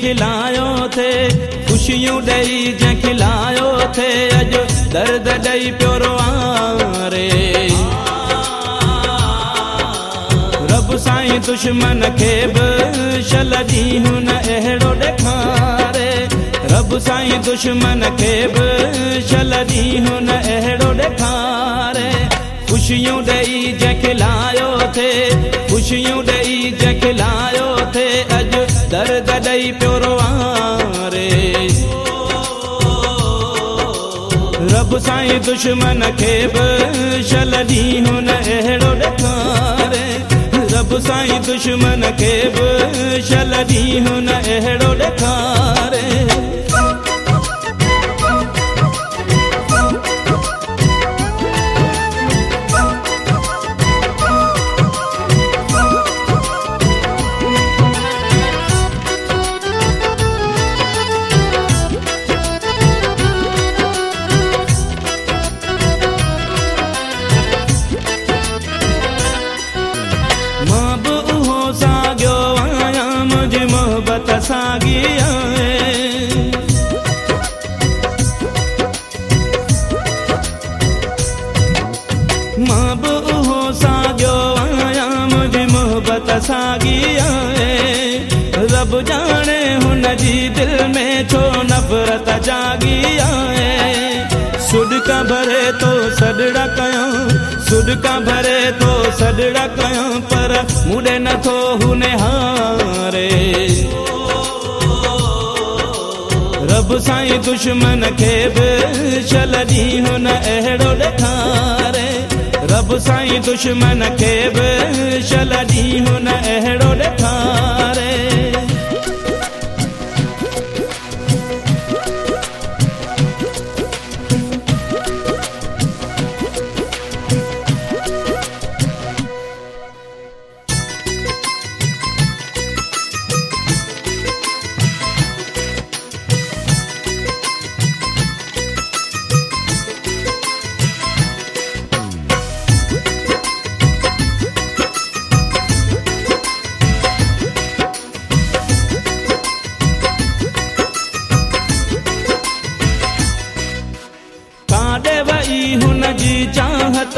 کلايو ٿي خوشيون ڏيئي جنهن کلايو ٿي اڄ درد ڏيئي پيو روئاري رب سائين دشمن کي به شل ڏينهن نه اهڙو ڏيکاري. رب سائين دشمن کي به شل ڏينهن نه اهڙو ڏيکاري. خوشيون ڏيئي جنهن کلايو ٿي خوشيون ڏيئي جنهن کلايو ٿي اڄ روئاري رب سائين دشمن کي به شل ڏينهن نه اهڙو ڏيکاري. رب سائين دشمن کي به شل ڏينهن نه सागिया माब हो सागियो, आया मुझे मोहबत सागिया रब जाने हुन जी दिल में छो नफरत जागिया सुडका भरे तो सडड़ा कया सुडका भरे तो सडड़ा कया, पर मुडे न थो हुने हाँ। دشمن کي به شل ڏينهن نه اهڙو رب سائين دشمن کي به شل ڏينهن نه اهڙو ڏيکاري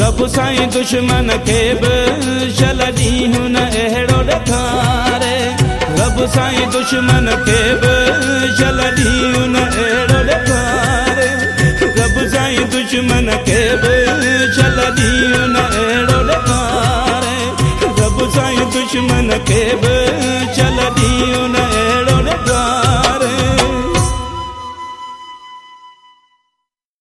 رب سائين دشمن کي به ڇل اهڙو ڏيکاري. رب سائين دشمن کي به ڇل اهڙو ڏيکاري. رب سائين دشمن کي به ڇل اهڙو ڏيکاري. رب سائين دشمن کي به ڇل ڏينهن نه